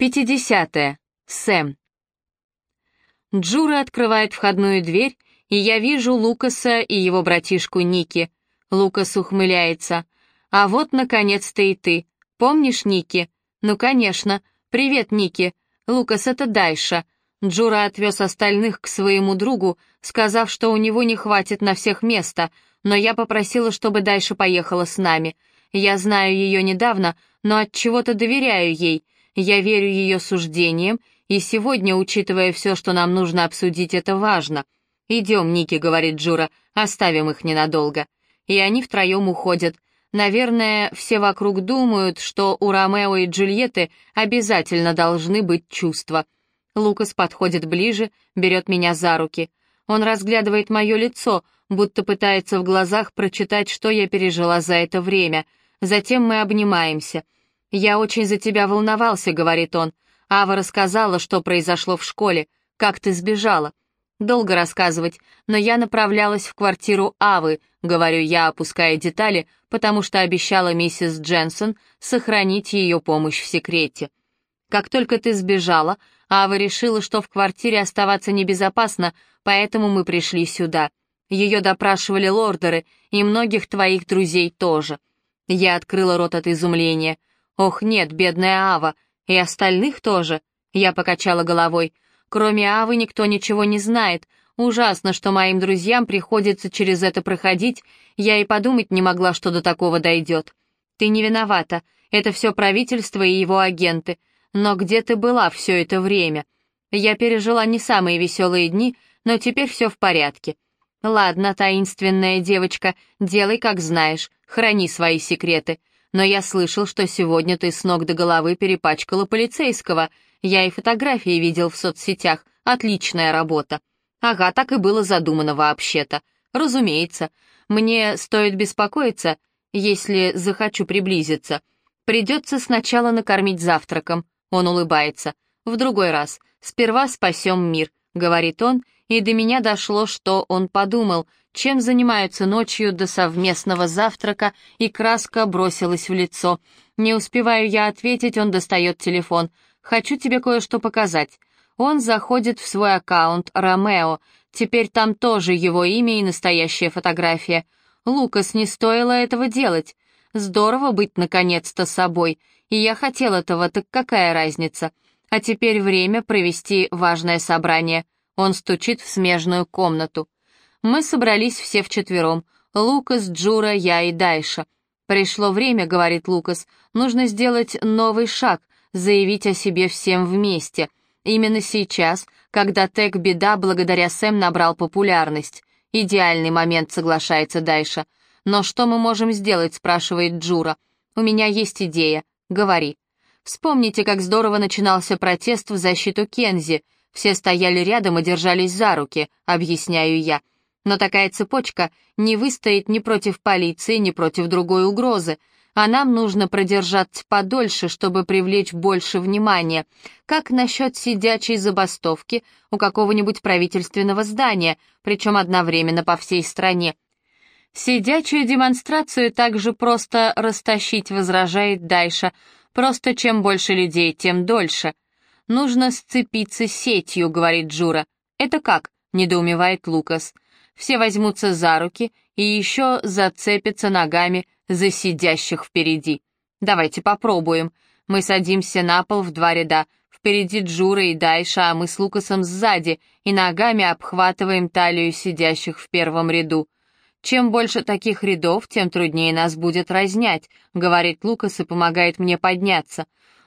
50. -е. Сэм. Джура открывает входную дверь, и я вижу Лукаса и его братишку Ники. Лукас ухмыляется. «А вот, наконец-то, и ты. Помнишь Ники?» «Ну, конечно. Привет, Ники. Лукас, это Дайша». Джура отвез остальных к своему другу, сказав, что у него не хватит на всех места, но я попросила, чтобы Дайша поехала с нами. Я знаю ее недавно, но от чего то доверяю ей — я верю ее суждениям, и сегодня, учитывая все, что нам нужно обсудить, это важно. «Идем, Ники», — говорит Джура, — «оставим их ненадолго». И они втроем уходят. Наверное, все вокруг думают, что у Ромео и Джульетты обязательно должны быть чувства. Лукас подходит ближе, берет меня за руки. Он разглядывает мое лицо, будто пытается в глазах прочитать, что я пережила за это время. Затем мы обнимаемся — «Я очень за тебя волновался», — говорит он. «Ава рассказала, что произошло в школе, как ты сбежала». «Долго рассказывать, но я направлялась в квартиру Авы», — говорю я, опуская детали, потому что обещала миссис Дженсон сохранить ее помощь в секрете. «Как только ты сбежала, Ава решила, что в квартире оставаться небезопасно, поэтому мы пришли сюда. Ее допрашивали лордеры, и многих твоих друзей тоже». Я открыла рот от изумления — «Ох, нет, бедная Ава, и остальных тоже», — я покачала головой. «Кроме Авы никто ничего не знает. Ужасно, что моим друзьям приходится через это проходить. Я и подумать не могла, что до такого дойдет. Ты не виновата, это все правительство и его агенты. Но где ты была все это время? Я пережила не самые веселые дни, но теперь все в порядке. Ладно, таинственная девочка, делай как знаешь, храни свои секреты но я слышал, что сегодня ты с ног до головы перепачкала полицейского. Я и фотографии видел в соцсетях. Отличная работа. Ага, так и было задумано вообще-то. Разумеется. Мне стоит беспокоиться, если захочу приблизиться. Придется сначала накормить завтраком. Он улыбается. В другой раз. Сперва спасем мир, говорит он, и до меня дошло, что он подумал — чем занимаются ночью до совместного завтрака, и краска бросилась в лицо. Не успеваю я ответить, он достает телефон. «Хочу тебе кое-что показать». Он заходит в свой аккаунт «Ромео». Теперь там тоже его имя и настоящая фотография. Лукас, не стоило этого делать. Здорово быть наконец-то собой. И я хотел этого, так какая разница? А теперь время провести важное собрание. Он стучит в смежную комнату. Мы собрались все вчетвером. Лукас, Джура, я и Дайша. «Пришло время», — говорит Лукас, — «нужно сделать новый шаг, заявить о себе всем вместе. Именно сейчас, когда тег «Беда» благодаря Сэм набрал популярность. Идеальный момент, соглашается Дайша. «Но что мы можем сделать?» — спрашивает Джура. «У меня есть идея. Говори». Вспомните, как здорово начинался протест в защиту Кензи. Все стояли рядом и держались за руки, объясняю я. Но такая цепочка не выстоит ни против полиции, ни против другой угрозы, а нам нужно продержаться подольше, чтобы привлечь больше внимания. Как насчет сидячей забастовки у какого-нибудь правительственного здания, причем одновременно по всей стране? Сидячую демонстрацию также просто растащить, возражает Дайша. Просто чем больше людей, тем дольше. Нужно сцепиться сетью, говорит Джура. Это как? недоумевает Лукас все возьмутся за руки и еще зацепятся ногами за сидящих впереди. Давайте попробуем. Мы садимся на пол в два ряда. Впереди Джура и Дайша, а мы с Лукасом сзади, и ногами обхватываем талию сидящих в первом ряду. «Чем больше таких рядов, тем труднее нас будет разнять», — говорит Лукас и помогает мне подняться.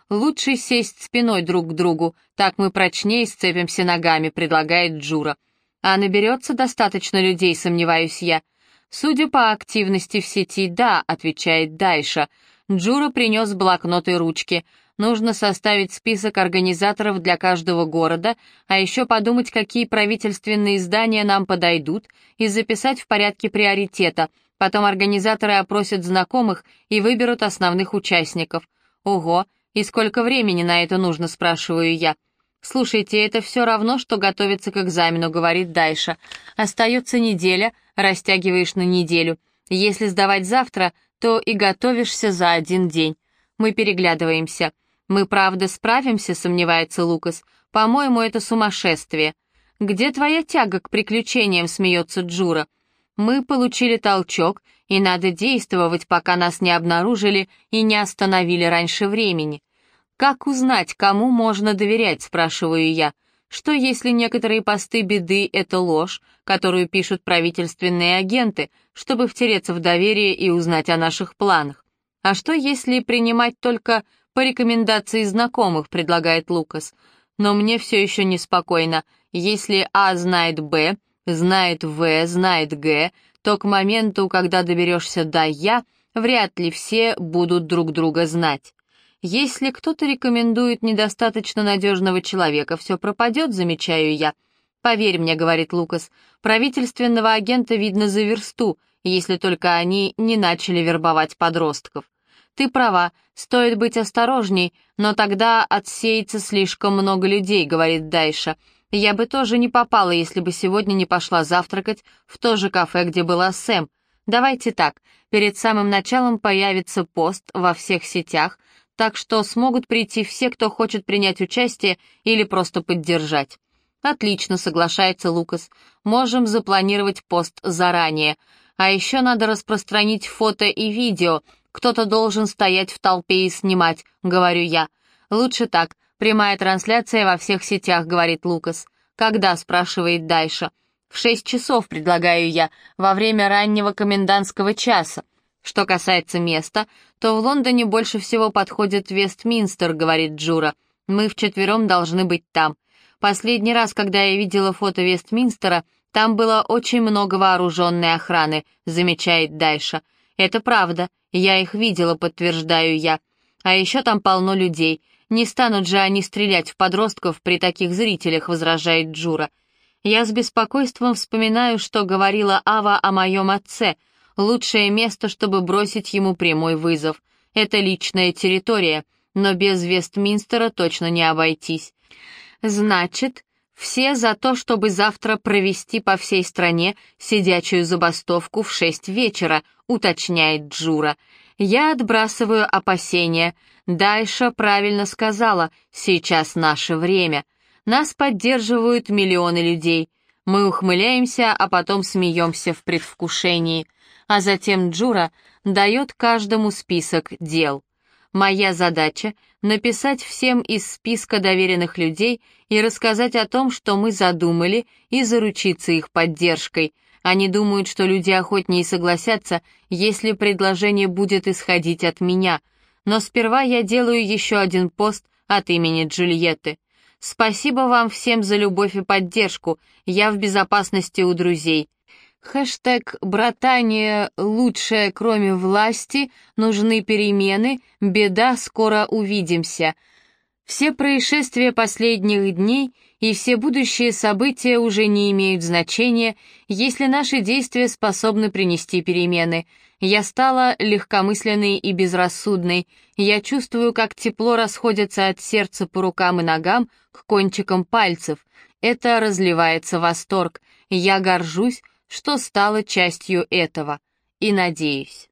«Лучше сесть спиной друг к другу, так мы прочнее сцепимся ногами», — предлагает Джура. А наберется достаточно людей, сомневаюсь я. Судя по активности в сети, да, отвечает Дайша. Джура принес блокнот и ручки. Нужно составить список организаторов для каждого города, а еще подумать, какие правительственные издания нам подойдут, и записать в порядке приоритета. Потом организаторы опросят знакомых и выберут основных участников. Ого, и сколько времени на это нужно, спрашиваю я. «Слушайте, это все равно, что готовиться к экзамену», — говорит Дайша. «Остается неделя, растягиваешь на неделю. Если сдавать завтра, то и готовишься за один день». Мы переглядываемся. «Мы правда справимся?» — сомневается Лукас. «По-моему, это сумасшествие». «Где твоя тяга к приключениям?» — смеется Джура. «Мы получили толчок, и надо действовать, пока нас не обнаружили и не остановили раньше времени». «Как узнать, кому можно доверять?» — спрашиваю я. Что если некоторые посты беды — это ложь, которую пишут правительственные агенты, чтобы втереться в доверие и узнать о наших планах? А что если принимать только по рекомендации знакомых, предлагает Лукас. Но мне все еще неспокойно. Если А знает Б, знает В, знает Г, то к моменту, когда доберешься до Я, вряд ли все будут друг друга знать. Если кто-то рекомендует недостаточно надежного человека, все пропадет, замечаю я. Поверь мне, говорит Лукас, правительственного агента видно за версту, если только они не начали вербовать подростков. Ты права, стоит быть осторожней, но тогда отсеется слишком много людей, говорит Дайша. Я бы тоже не попала, если бы сегодня не пошла завтракать в то же кафе, где была Сэм. Давайте так, перед самым началом появится пост во всех сетях, так что смогут прийти все, кто хочет принять участие или просто поддержать. Отлично, соглашается Лукас. Можем запланировать пост заранее. А еще надо распространить фото и видео, кто-то должен стоять в толпе и снимать, говорю я. Лучше так. Прямая трансляция во всех сетях, говорит Лукас. Когда, спрашивает Дайша. В шесть часов, предлагаю я, во время раннего комендантского часа. Что касается места, то в Лондоне больше всего подходит Вестминстер, говорит Джура. Мы вчетвером должны быть там. Последний раз, когда я видела фото Вестминстера, там было очень много вооруженной охраны, замечает Дайша. Это правда, я их видела, подтверждаю я. А еще там полно людей. Не станут же они стрелять в подростков при таких зрителях, возражает Джура. Я с беспокойством вспоминаю, что говорила Ава о моем отце. Лучшее место, чтобы бросить ему прямой вызов. Это личная территория, но без Вестминстера точно не обойтись. Значит, все за то, чтобы завтра провести по всей стране сидячую забастовку в шесть вечера, уточняет Джура. Я отбрасываю опасения. Дайша правильно сказала, сейчас наше время. Нас поддерживают миллионы людей. Мы ухмыляемся, а потом смеемся в предвкушении. А затем Джура дает каждому список дел. Моя задача — написать всем из списка доверенных людей и рассказать о том, что мы задумали, и заручиться их поддержкой. Они думают, что люди охотнее согласятся, если предложение будет исходить от меня. Но сперва я делаю еще один пост от имени Джульетты. Спасибо вам всем за любовь и поддержку. Я в безопасности у друзей. Хэштег «Братание лучшее, кроме власти», «Нужны перемены», «Беда, скоро увидимся». Все происшествия последних дней и все будущие события уже не имеют значения, если наши действия способны принести перемены. Я стала легкомысленной и безрассудной. Я чувствую, как тепло расходится от сердца по рукам и ногам к кончикам пальцев. Это разливается восторг. Я горжусь, что стала частью этого, и надеюсь.